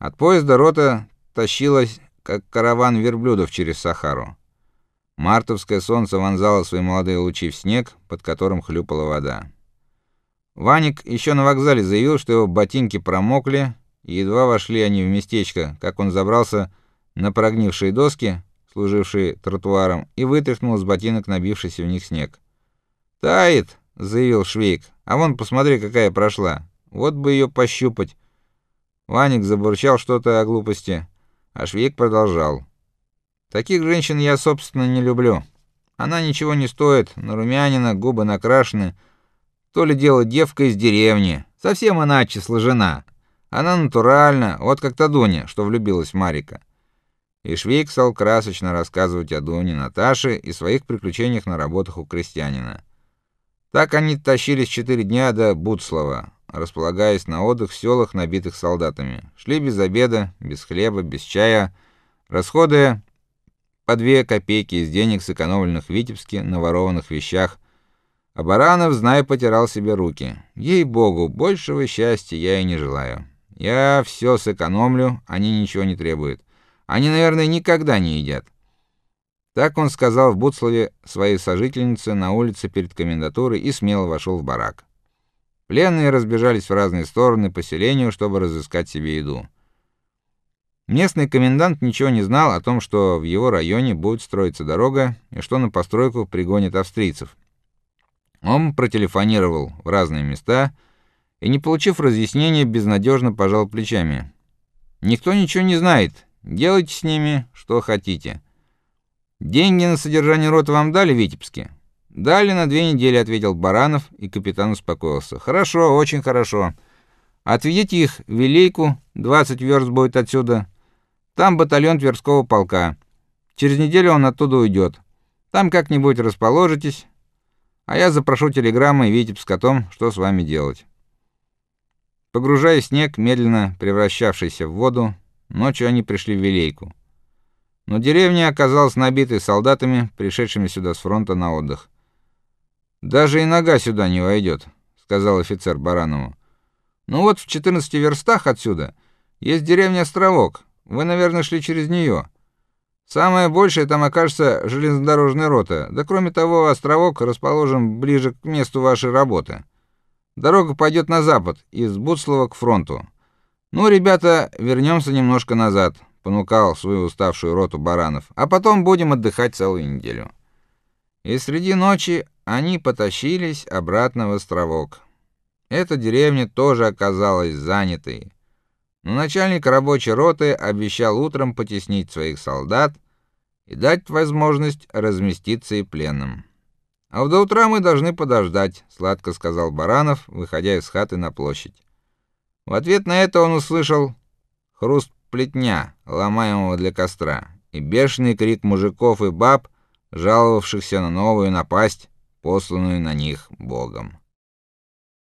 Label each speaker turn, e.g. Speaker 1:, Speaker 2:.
Speaker 1: От поезда рота тащилась, как караван верблюдов через Сахару. Мартовское солнце вонзало свои молодые лучи в снег, под которым хлюпала вода. Ваник еще на вокзале заявил, что его ботинки промокли, и едва вошли они в местечко, как он забрался на прогнившие доски, служившие тротуаром, и вытряхнул с ботинок набившийся в них снег. "Тает", заявил Швейк. "А вон, посмотри, какая прошла. Вот бы ее пощупать". Ваник забурчал что-то о глупости, а Швейк продолжал: "Таких женщин я, собственно, не люблю. Она ничего не стоит, нарумянина, губы накрашены, то ли дело девка из деревни, совсем иначе сложена. Она натуральна, вот как та Дуня, что влюбилась в Марика". И Швейк стал красочно рассказывать о Дуне Наташе и своих приключениях на работах у крестьянина. Так они тащились четыре дня до Буцлова, располагаясь на отдых в селах, набитых солдатами. Шли без обеда, без хлеба, без чая, расходуя по две копейки из денег, сэкономленных в Витебске на ворованных вещах. А Баранов, зная, потирал себе руки. Ей-богу, большего счастья я и не желаю. Я все сэкономлю, они ничего не требуют. Они, наверное, никогда не едят. Так он сказал в Буцлаве своей сожительнице на улице перед комендатурой и смело вошел в барак. Пленные разбежались в разные стороны по селению, чтобы разыскать себе еду. Местный комендант ничего не знал о том, что в его районе будет строиться дорога и что на постройку пригонят австрийцев. Он протелефонировал в разные места и, не получив разъяснения, безнадежно пожал плечами. Никто ничего не знает. Делайте с ними что хотите. Деньги на содержание роты вам дали в Витебске? Дали на две недели, ответил Баранов, и капитан успокоился. Хорошо, очень хорошо. Отведите их в Вилейку, 20 верст будет отсюда. Там батальон Тверского полка. Через неделю он оттуда уйдет. Там как-нибудь расположитесь, а я запрошу телеграммой Витебск о том, что с вами делать. Погружая снег, медленно превращавшийся в воду, ночью они пришли в Вилейку. Но деревня оказалась набитой солдатами, пришедшими сюда с фронта на отдых. Даже и нога сюда не войдет, сказал офицер Баранову. Ну вот в 14 верстах отсюда есть деревня Островок. Вы, наверное, шли через нее. Самое большее там окажется железнодорожная рота. Да кроме того, Островок расположен ближе к месту вашей работы. Дорога пойдет на запад, из Буцлова к фронту. Ну, ребята, вернемся немножко назад понукал свою уставшую роту баранов. А потом будем отдыхать целую неделю. И среди ночи они потащились обратно в островок. Эта деревня тоже оказалась занятой. Но начальник рабочей роты обещал утром потеснить своих солдат и дать возможность разместиться и пленным. А до утра мы должны подождать, сладко сказал Баранов, выходя из хаты на площадь. В ответ на это он услышал хруст плетня, ломаемого для костра, и бешеный крик мужиков и баб, жаловавшихся на новую напасть, посланную на них Богом.